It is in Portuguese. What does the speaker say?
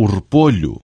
o repolho.